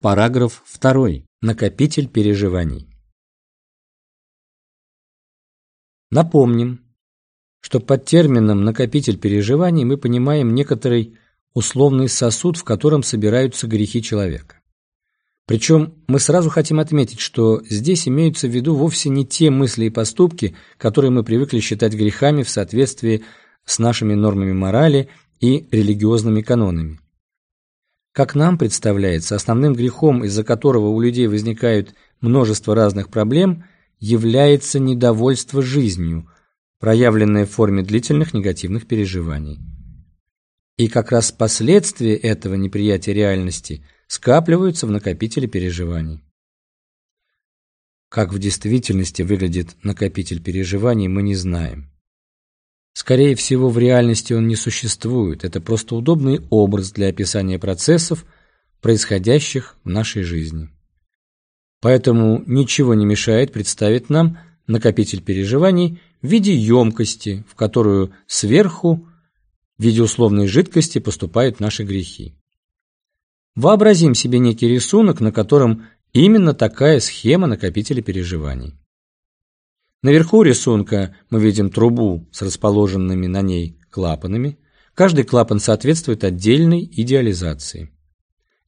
Параграф 2. Накопитель переживаний. Напомним, что под термином «накопитель переживаний» мы понимаем некоторый условный сосуд, в котором собираются грехи человека. Причем мы сразу хотим отметить, что здесь имеются в виду вовсе не те мысли и поступки, которые мы привыкли считать грехами в соответствии с нашими нормами морали и религиозными канонами. Как нам представляется, основным грехом, из-за которого у людей возникают множество разных проблем, является недовольство жизнью, проявленное в форме длительных негативных переживаний. И как раз последствия этого неприятия реальности – скапливаются в накопителе переживаний. Как в действительности выглядит накопитель переживаний, мы не знаем. Скорее всего, в реальности он не существует. Это просто удобный образ для описания процессов, происходящих в нашей жизни. Поэтому ничего не мешает представить нам накопитель переживаний в виде емкости, в которую сверху в виде условной жидкости поступают наши грехи. Вообразим себе некий рисунок, на котором именно такая схема накопителя переживаний. Наверху рисунка мы видим трубу с расположенными на ней клапанами. Каждый клапан соответствует отдельной идеализации.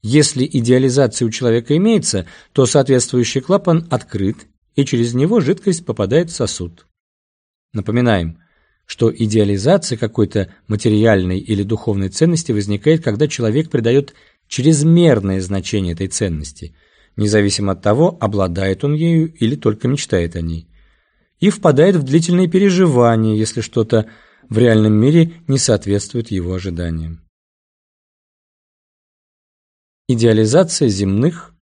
Если идеализация у человека имеется, то соответствующий клапан открыт, и через него жидкость попадает в сосуд. Напоминаем, что идеализация какой-то материальной или духовной ценности возникает, когда человек придает чрезмерное значение этой ценности, независимо от того, обладает он ею или только мечтает о ней, и впадает в длительные переживания, если что-то в реальном мире не соответствует его ожиданиям. Идеализация земных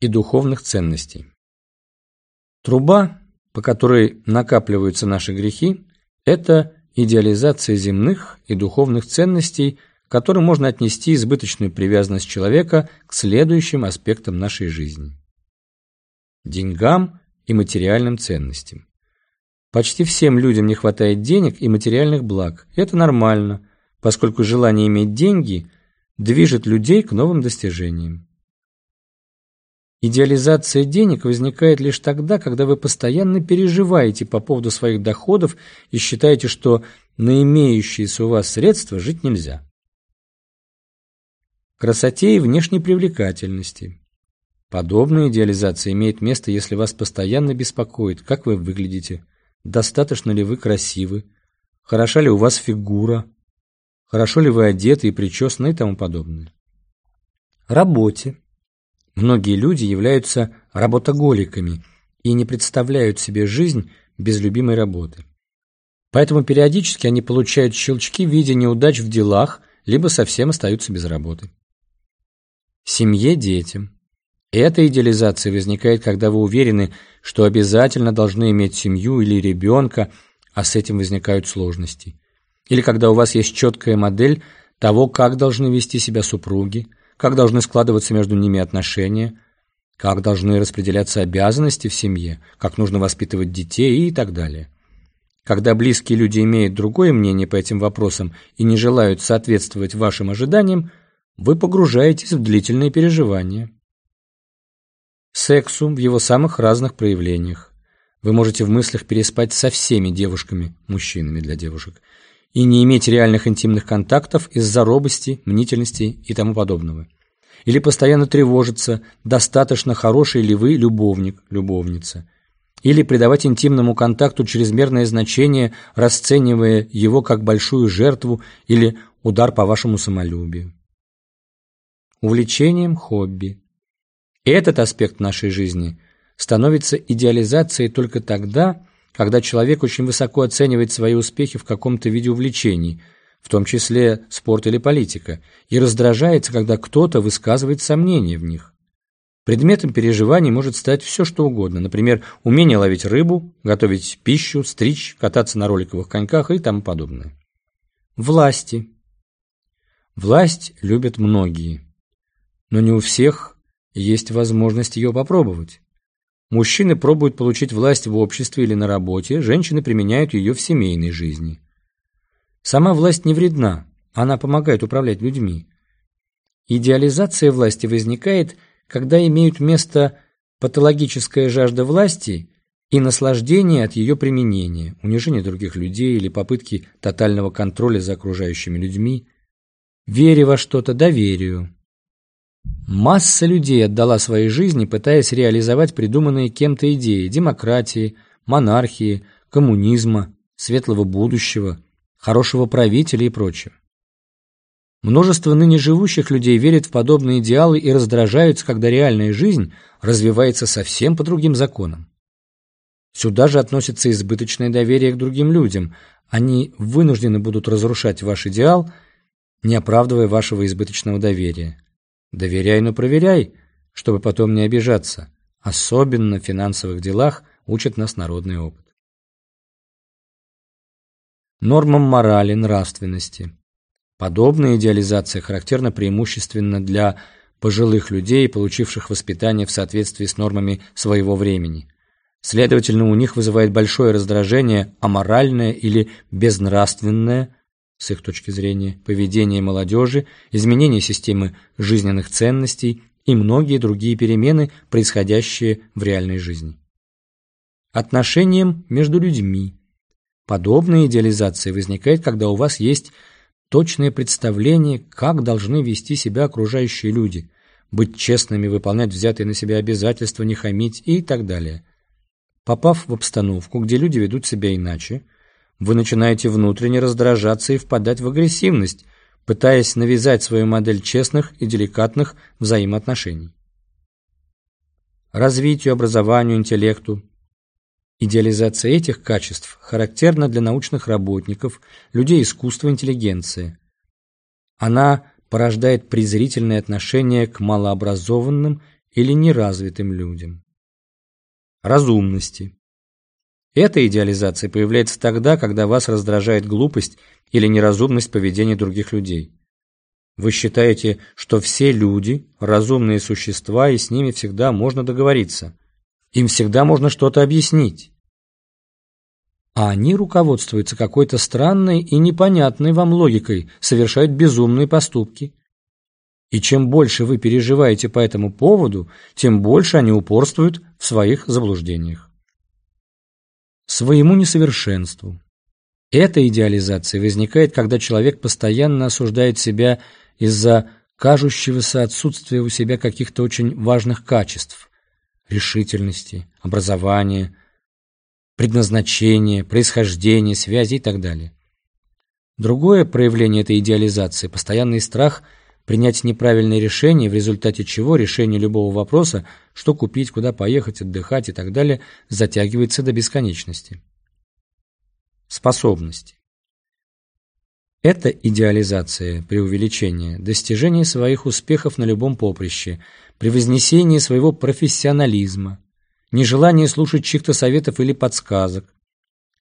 и духовных ценностей. Труба, по которой накапливаются наши грехи, это идеализация земных и духовных ценностей к которым можно отнести избыточную привязанность человека к следующим аспектам нашей жизни. Деньгам и материальным ценностям. Почти всем людям не хватает денег и материальных благ. Это нормально, поскольку желание иметь деньги движет людей к новым достижениям. Идеализация денег возникает лишь тогда, когда вы постоянно переживаете по поводу своих доходов и считаете, что на имеющиеся у вас средства жить нельзя красоте и внешней привлекательности. Подобная идеализация имеет место, если вас постоянно беспокоит, как вы выглядите, достаточно ли вы красивы, хороша ли у вас фигура, хорошо ли вы одеты и причесаны и тому подобное. Работе. Многие люди являются работоголиками и не представляют себе жизнь без любимой работы. Поэтому периодически они получают щелчки в виде неудач в делах, либо совсем остаются без работы семье, детям. Эта идеализация возникает, когда вы уверены, что обязательно должны иметь семью или ребенка, а с этим возникают сложности. Или когда у вас есть четкая модель того, как должны вести себя супруги, как должны складываться между ними отношения, как должны распределяться обязанности в семье, как нужно воспитывать детей и так далее. Когда близкие люди имеют другое мнение по этим вопросам и не желают соответствовать вашим ожиданиям, вы погружаетесь в длительные переживания. Сексу в его самых разных проявлениях. Вы можете в мыслях переспать со всеми девушками, мужчинами для девушек, и не иметь реальных интимных контактов из-за робости, мнительности и тому подобного. Или постоянно тревожиться, достаточно хороший ли вы любовник, любовница. Или придавать интимному контакту чрезмерное значение, расценивая его как большую жертву или удар по вашему самолюбию увлечением, хобби. Этот аспект нашей жизни становится идеализацией только тогда, когда человек очень высоко оценивает свои успехи в каком-то виде увлечений, в том числе спорт или политика, и раздражается, когда кто-то высказывает сомнения в них. Предметом переживаний может стать все, что угодно, например, умение ловить рыбу, готовить пищу, стричь, кататься на роликовых коньках и тому подобное. Власти. Власть любят многие но не у всех есть возможность ее попробовать. Мужчины пробуют получить власть в обществе или на работе, женщины применяют ее в семейной жизни. Сама власть не вредна, она помогает управлять людьми. Идеализация власти возникает, когда имеют место патологическая жажда власти и наслаждение от ее применения, унижение других людей или попытки тотального контроля за окружающими людьми, вере во что-то, доверию. Масса людей отдала своей жизни, пытаясь реализовать придуманные кем-то идеи демократии, монархии, коммунизма, светлого будущего, хорошего правителя и прочее. Множество ныне живущих людей верят в подобные идеалы и раздражаются, когда реальная жизнь развивается совсем по другим законам. Сюда же относится избыточное доверие к другим людям. Они вынуждены будут разрушать ваш идеал, не оправдывая вашего избыточного доверия. Доверяй, но проверяй, чтобы потом не обижаться. Особенно в финансовых делах учит нас народный опыт. Нормам морали, нравственности. Подобная идеализация характерна преимущественно для пожилых людей, получивших воспитание в соответствии с нормами своего времени. Следовательно, у них вызывает большое раздражение аморальное или безнравственное, с их точки зрения, поведение молодежи, изменение системы жизненных ценностей и многие другие перемены, происходящие в реальной жизни. Отношениям между людьми. Подобная идеализация возникает, когда у вас есть точное представление, как должны вести себя окружающие люди, быть честными, выполнять взятые на себя обязательства, не хамить и так далее. Попав в обстановку, где люди ведут себя иначе, вы начинаете внутренне раздражаться и впадать в агрессивность, пытаясь навязать свою модель честных и деликатных взаимоотношений. Развитию, образованию, интеллекту, Идеализация этих качеств характерна для научных работников, людей искусства, интеллигенции. Она порождает презрительное отношение к малообразованным или неразвитым людям. Разумности. Эта идеализация появляется тогда, когда вас раздражает глупость или неразумность поведения других людей. Вы считаете, что все люди – разумные существа, и с ними всегда можно договориться. Им всегда можно что-то объяснить. А они руководствуются какой-то странной и непонятной вам логикой, совершают безумные поступки. И чем больше вы переживаете по этому поводу, тем больше они упорствуют в своих заблуждениях. Своему несовершенству. Эта идеализация возникает, когда человек постоянно осуждает себя из-за кажущегося отсутствия у себя каких-то очень важных качеств решительности, образования, предназначения, происхождения, связи и так далее. Другое проявление этой идеализации – постоянный страх принять неправильное решение, в результате чего решение любого вопроса, что купить, куда поехать, отдыхать и так далее, затягивается до бесконечности. Способности. Это идеализация, преувеличение, достижение своих успехов на любом поприще, превознесение своего профессионализма, нежелание слушать чьих-то советов или подсказок.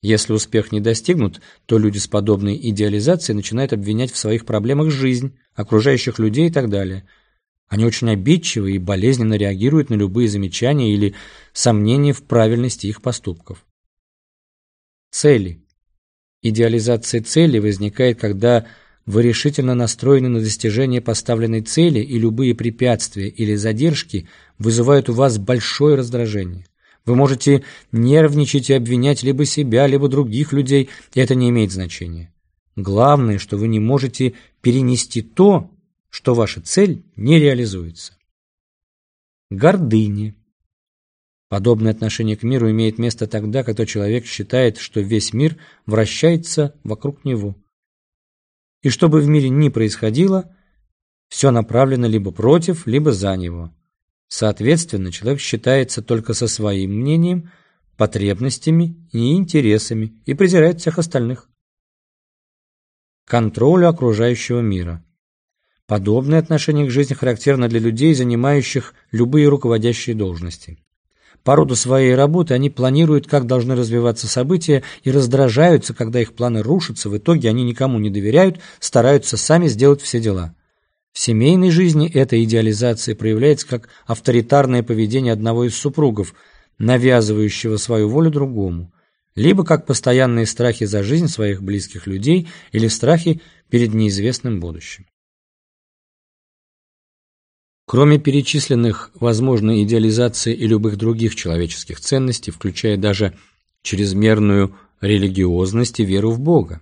Если успех не достигнут, то люди с подобной идеализацией начинают обвинять в своих проблемах жизнь, окружающих людей и так далее. Они очень обидчивы и болезненно реагируют на любые замечания или сомнения в правильности их поступков. Цели. Идеализация цели возникает, когда вы решительно настроены на достижение поставленной цели, и любые препятствия или задержки вызывают у вас большое раздражение. Вы можете нервничать и обвинять либо себя, либо других людей, и это не имеет значения. Главное, что вы не можете перенести то, что ваша цель не реализуется. Гордыня. Подобное отношение к миру имеет место тогда, когда человек считает, что весь мир вращается вокруг него. И что бы в мире ни происходило, все направлено либо против, либо за него. Соответственно, человек считается только со своим мнением, потребностями и интересами и презирает всех остальных. Контролю окружающего мира. Подобное отношение к жизни характерно для людей, занимающих любые руководящие должности. По роду своей работы они планируют, как должны развиваться события, и раздражаются, когда их планы рушатся. В итоге они никому не доверяют, стараются сами сделать все дела. В семейной жизни эта идеализация проявляется как авторитарное поведение одного из супругов, навязывающего свою волю другому, либо как постоянные страхи за жизнь своих близких людей или страхи перед неизвестным будущим. Кроме перечисленных возможной идеализации и любых других человеческих ценностей, включая даже чрезмерную религиозность и веру в Бога.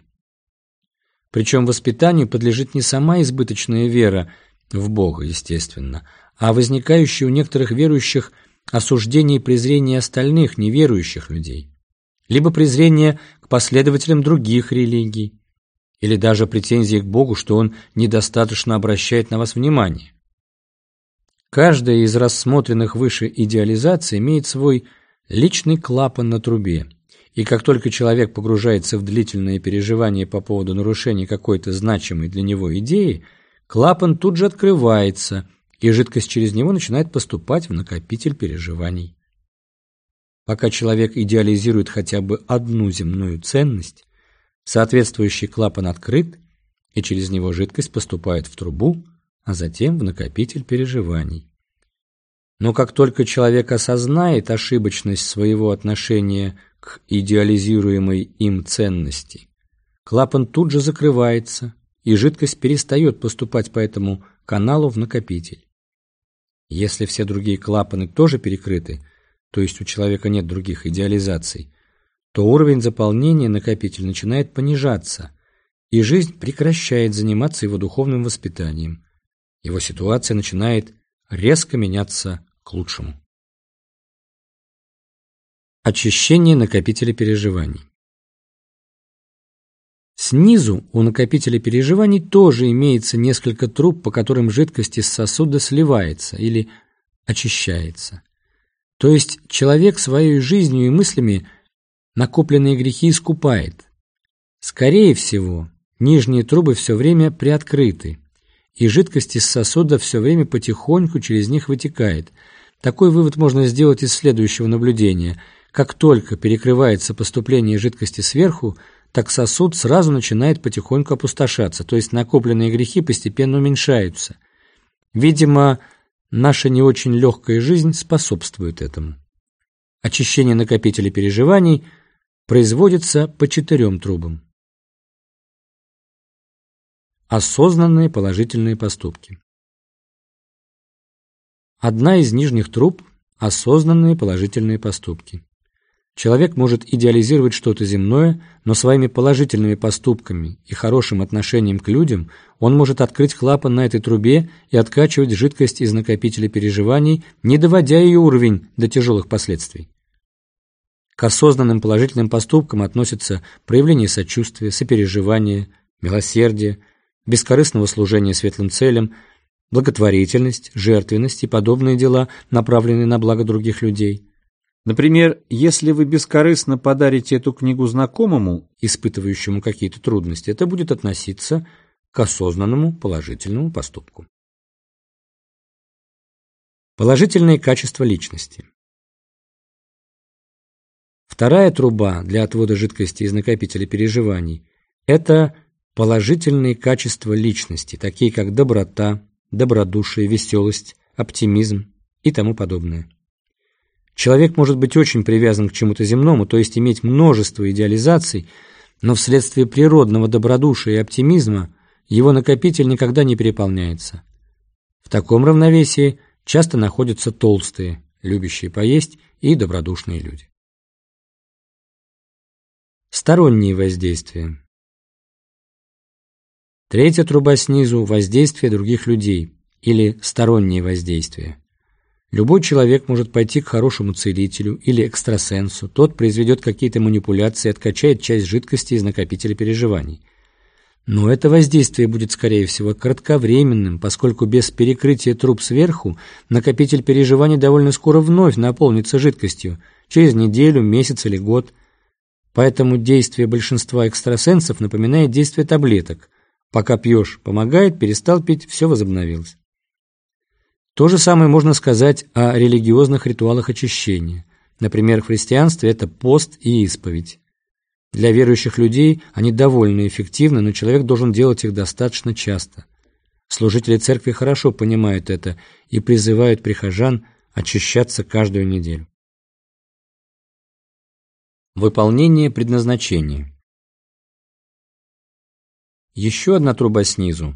Причем воспитанию подлежит не сама избыточная вера в Бога, естественно, а возникающее у некоторых верующих осуждение и презрение остальных неверующих людей, либо презрение к последователям других религий, или даже претензии к Богу, что Он недостаточно обращает на вас внимание. Каждая из рассмотренных выше идеализаций имеет свой личный клапан на трубе, и как только человек погружается в длительные переживания по поводу нарушения какой-то значимой для него идеи, клапан тут же открывается, и жидкость через него начинает поступать в накопитель переживаний. Пока человек идеализирует хотя бы одну земную ценность, соответствующий клапан открыт, и через него жидкость поступает в трубу, а затем в накопитель переживаний. Но как только человек осознает ошибочность своего отношения к идеализируемой им ценности, клапан тут же закрывается, и жидкость перестает поступать по этому каналу в накопитель. Если все другие клапаны тоже перекрыты, то есть у человека нет других идеализаций, то уровень заполнения накопителя начинает понижаться, и жизнь прекращает заниматься его духовным воспитанием, его ситуация начинает резко меняться к лучшему. Очищение накопителя переживаний. Снизу у накопителя переживаний тоже имеется несколько труб, по которым жидкость из сосуда сливается или очищается. То есть человек своей жизнью и мыслями накопленные грехи искупает. Скорее всего, нижние трубы все время приоткрыты и жидкость из сосуда все время потихоньку через них вытекает. Такой вывод можно сделать из следующего наблюдения. Как только перекрывается поступление жидкости сверху, так сосуд сразу начинает потихоньку опустошаться, то есть накопленные грехи постепенно уменьшаются. Видимо, наша не очень легкая жизнь способствует этому. Очищение накопителя переживаний производится по четырем трубам. Осознанные положительные поступки. Одна из нижних труб – осознанные положительные поступки. Человек может идеализировать что-то земное, но своими положительными поступками и хорошим отношением к людям он может открыть клапан на этой трубе и откачивать жидкость из накопителя переживаний, не доводя ее уровень до тяжелых последствий. К осознанным положительным поступкам относятся проявление сочувствия, сопереживания, милосердия, бескорыстного служения светлым целям, благотворительность, жертвенность и подобные дела, направленные на благо других людей. Например, если вы бескорыстно подарите эту книгу знакомому, испытывающему какие-то трудности, это будет относиться к осознанному положительному поступку. Положительные качества личности. Вторая труба для отвода жидкости из накопителя переживаний – это Положительные качества личности, такие как доброта, добродушие, веселость, оптимизм и тому подобное. Человек может быть очень привязан к чему-то земному, то есть иметь множество идеализаций, но вследствие природного добродушия и оптимизма его накопитель никогда не переполняется. В таком равновесии часто находятся толстые, любящие поесть и добродушные люди. Сторонние воздействия. Третья труба снизу – воздействие других людей или стороннее воздействие. Любой человек может пойти к хорошему целителю или экстрасенсу, тот произведет какие-то манипуляции, откачает часть жидкости из накопителя переживаний. Но это воздействие будет, скорее всего, кратковременным, поскольку без перекрытия труб сверху накопитель переживаний довольно скоро вновь наполнится жидкостью, через неделю, месяц или год. Поэтому действие большинства экстрасенсов напоминает действие таблеток – Пока пьешь, помогает, перестал пить, все возобновилось. То же самое можно сказать о религиозных ритуалах очищения. Например, в христианстве это пост и исповедь. Для верующих людей они довольно эффективны, но человек должен делать их достаточно часто. Служители церкви хорошо понимают это и призывают прихожан очищаться каждую неделю. Выполнение предназначения еще одна труба снизу.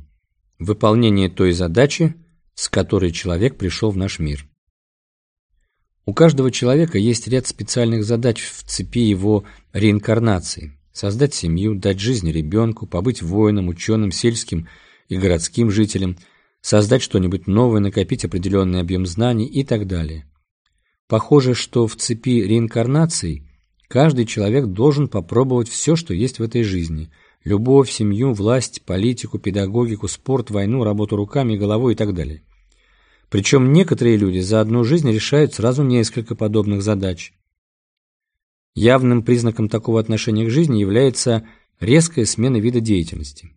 Выполнение той задачи, с которой человек пришел в наш мир. У каждого человека есть ряд специальных задач в цепи его реинкарнации. Создать семью, дать жизнь ребенку, побыть воином, ученым, сельским и городским жителем, создать что-нибудь новое, накопить определенный объем знаний и так далее. Похоже, что в цепи реинкарнаций каждый человек должен попробовать все, что есть в этой жизни – любовь, семью, власть, политику, педагогику, спорт, войну, работу руками, головой и так далее. Причем некоторые люди за одну жизнь решают сразу несколько подобных задач. Явным признаком такого отношения к жизни является резкая смена вида деятельности.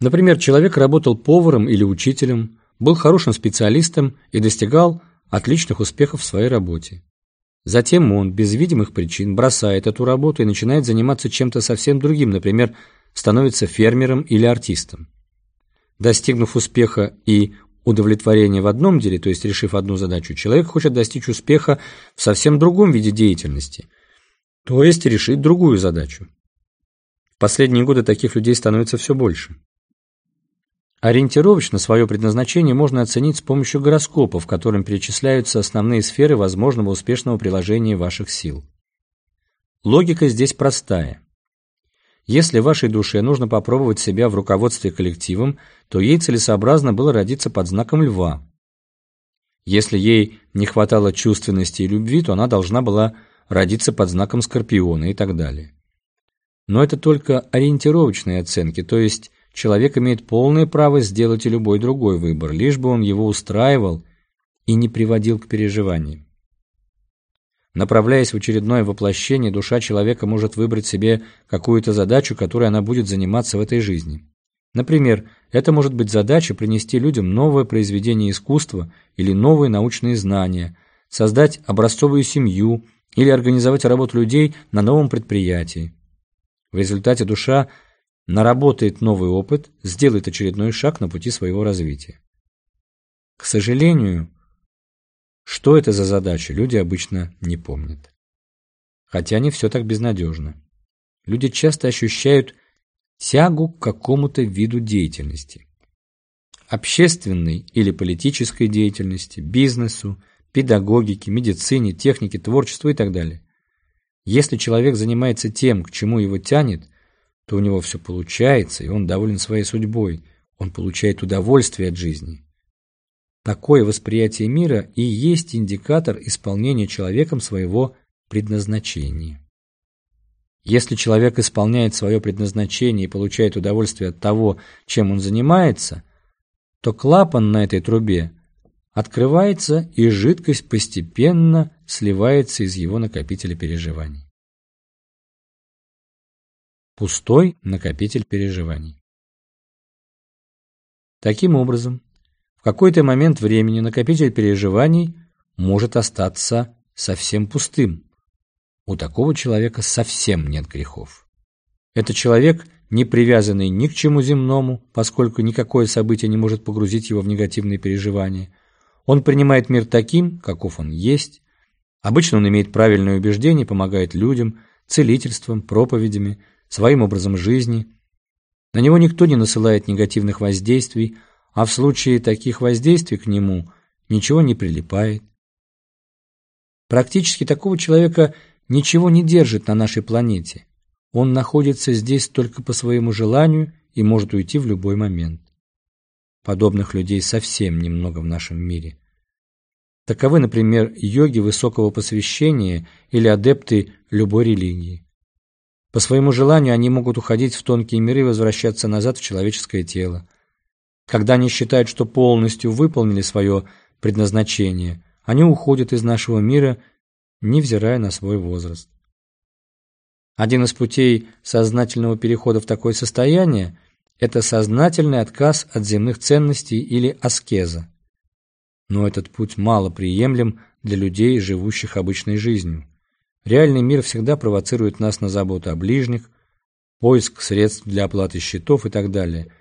Например, человек работал поваром или учителем, был хорошим специалистом и достигал отличных успехов в своей работе. Затем он, без видимых причин, бросает эту работу и начинает заниматься чем-то совсем другим, например, становится фермером или артистом. Достигнув успеха и удовлетворения в одном деле, то есть решив одну задачу, человек хочет достичь успеха в совсем другом виде деятельности, то есть решить другую задачу. В последние годы таких людей становится все больше. Ориентировочно свое предназначение можно оценить с помощью гороскопа, в котором перечисляются основные сферы возможного успешного приложения ваших сил. Логика здесь простая. Если вашей душе нужно попробовать себя в руководстве коллективом, то ей целесообразно было родиться под знаком льва. Если ей не хватало чувственности и любви, то она должна была родиться под знаком скорпиона и так далее. Но это только ориентировочные оценки, то есть человек имеет полное право сделать и любой другой выбор, лишь бы он его устраивал и не приводил к переживаниям. Направляясь в очередное воплощение, душа человека может выбрать себе какую-то задачу, которой она будет заниматься в этой жизни. Например, это может быть задача принести людям новое произведение искусства или новые научные знания, создать образцовую семью или организовать работу людей на новом предприятии. В результате душа наработает новый опыт, сделает очередной шаг на пути своего развития. К сожалению, что это за задача, люди обычно не помнят. Хотя не все так безнадежно. Люди часто ощущают тягу к какому-то виду деятельности. Общественной или политической деятельности, бизнесу, педагогике, медицине, технике, творчеству и так далее. Если человек занимается тем, к чему его тянет, то у него все получается, и он доволен своей судьбой, он получает удовольствие от жизни. Такое восприятие мира и есть индикатор исполнения человеком своего предназначения. Если человек исполняет свое предназначение и получает удовольствие от того, чем он занимается, то клапан на этой трубе открывается, и жидкость постепенно сливается из его накопителя переживаний. Пустой накопитель переживаний. Таким образом, какой-то момент времени накопитель переживаний может остаться совсем пустым. У такого человека совсем нет грехов. Это человек, не привязанный ни к чему земному, поскольку никакое событие не может погрузить его в негативные переживания. Он принимает мир таким, каков он есть. Обычно он имеет правильное убеждение, помогает людям, целительством, проповедями – своим образом жизни. На него никто не насылает негативных воздействий, а в случае таких воздействий к нему ничего не прилипает. Практически такого человека ничего не держит на нашей планете. Он находится здесь только по своему желанию и может уйти в любой момент. Подобных людей совсем немного в нашем мире. Таковы, например, йоги высокого посвящения или адепты любой религии. По своему желанию они могут уходить в тонкие миры и возвращаться назад в человеческое тело. Когда они считают, что полностью выполнили свое предназначение, они уходят из нашего мира, невзирая на свой возраст. Один из путей сознательного перехода в такое состояние – это сознательный отказ от земных ценностей или аскеза. Но этот путь мало приемлем для людей, живущих обычной жизнью. Реальный мир всегда провоцирует нас на заботу о ближних, поиск средств для оплаты счетов и так далее.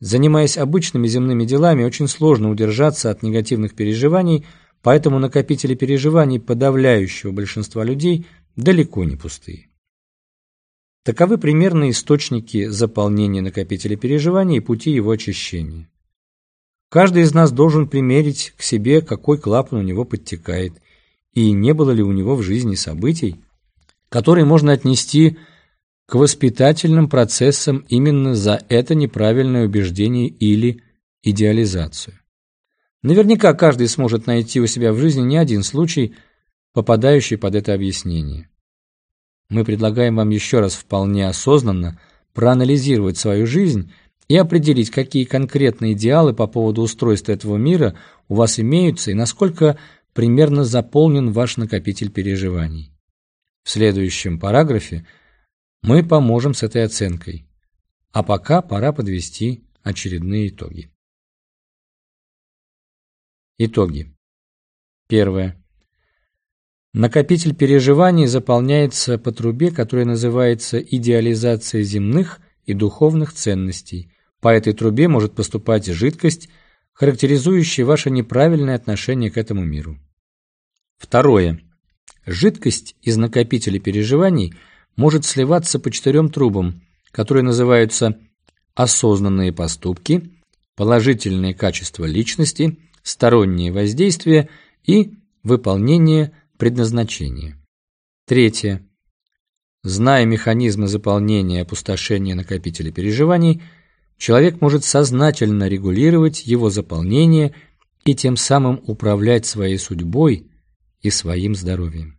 Занимаясь обычными земными делами, очень сложно удержаться от негативных переживаний, поэтому накопители переживаний подавляющего большинства людей далеко не пустые. Таковы примерные источники заполнения накопителя переживаний и пути его очищения. Каждый из нас должен примерить к себе, какой клапан у него подтекает, и не было ли у него в жизни событий, которые можно отнести к воспитательным процессам именно за это неправильное убеждение или идеализацию. Наверняка каждый сможет найти у себя в жизни не один случай, попадающий под это объяснение. Мы предлагаем вам еще раз вполне осознанно проанализировать свою жизнь и определить, какие конкретные идеалы по поводу устройства этого мира у вас имеются и насколько примерно заполнен ваш накопитель переживаний. В следующем параграфе мы поможем с этой оценкой, а пока пора подвести очередные итоги. Итоги. Первое. Накопитель переживаний заполняется по трубе, которая называется идеализация земных и духовных ценностей, по этой трубе может поступать жидкость, характеризующая ваше неправильное отношение к этому миру. Второе. Жидкость из накопителя переживаний может сливаться по четырем трубам, которые называются осознанные поступки, положительные качества личности, сторонние воздействия и выполнение предназначения. Третье. Зная механизмы заполнения и опустошения накопителя переживаний – человек может сознательно регулировать его заполнение и тем самым управлять своей судьбой и своим здоровьем.